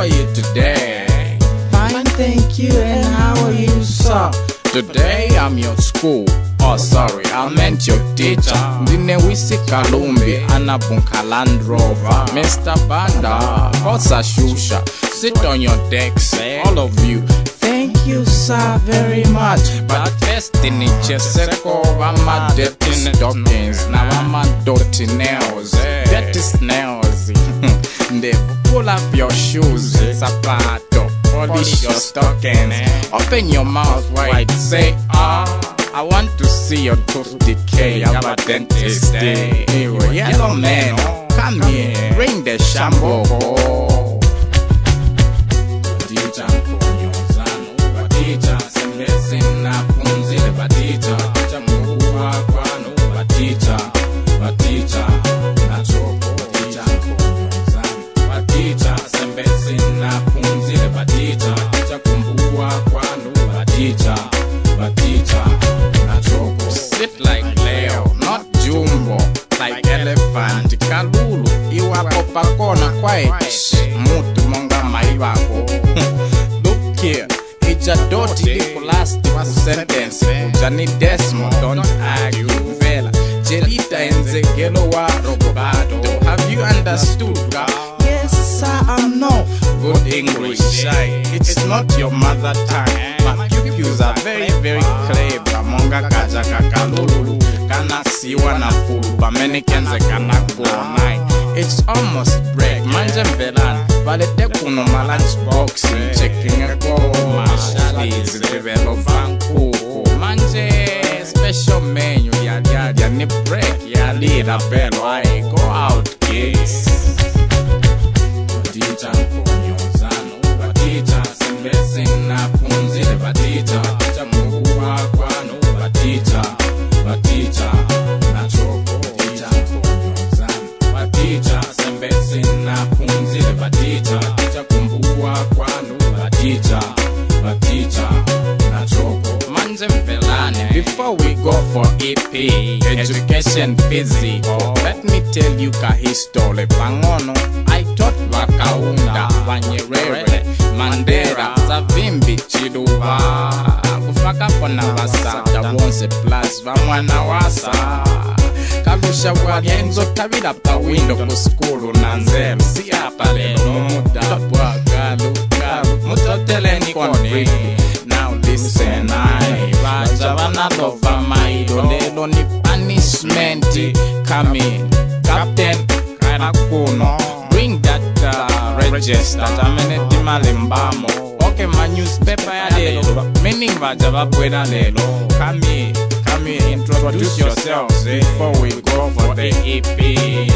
are you today? Fine, thank you. And how are you, sir? Today I'm your school. Oh, sorry, I meant your teacher. Ndine wisi Kalumbi, anabunka Land Rover. Mr. Banda, Kosa Shusha. Sit on your decks, all of you. Thank you, sir, very much. But destiny cheseko, I'm dirty stockings. I'm dirty nails, dirty snails. Pull up your shoes, sapato. Polish your stockings. Eh? Open your mouth wide, say ah. I want to see your tooth decay. I'm a dentist day. Eh? Eh? Anyway, yellow man, come here, bring the shampoo. Oh. Elephant, kalulu, iwapo pakona kwae, mutu monga maivako. Look here, ija doti liko last ku sentence, ujani desmo, don't argue, vela. Jelita enzegelo wa robobato. Have you understood, girl? Yes, sir, I know. good English. It's not your mother tongue, but pupils are very, very clever. Monga kaja kakalulu, siwa na fulu, pamenikenze kana nine. It's almost break, manje mvelan, valete kuno ma lunch box, checking a call, mashalizi, develo vankuku, manje special menu, ya ya ya ni break, ya lira maticha tichakumbua kwanu maticha maticha na choko. Manje mpelane. Before we go for ep education busy oh, let me tell you kahistole pangono i taught vakaunda vanyerere mandera zavimbi chiduva kufakapo na vasada vonse plus vamwana wasa alusha walya nzotabira pawindo ku sukulu na nze msi apa lero n'omudabwa galugalu mutoteleni konflikti now listen I baja banadova mailo lero ni punishment coming captain karakuno bring that uh, register. Register tameneti malimbamo. Okay ma newspaper ya lelo. Meaning baja babwera lero kami kami introduce yourselves eh? before we go for the EP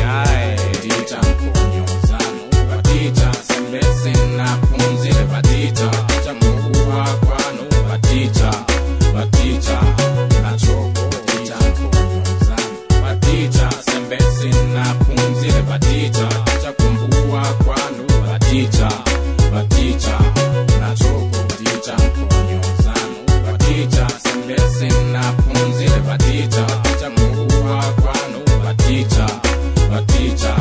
aye Batita konyozano batita sembesina punzile batita bese nafunzire baticha cha mungu wakwa no baticha baticha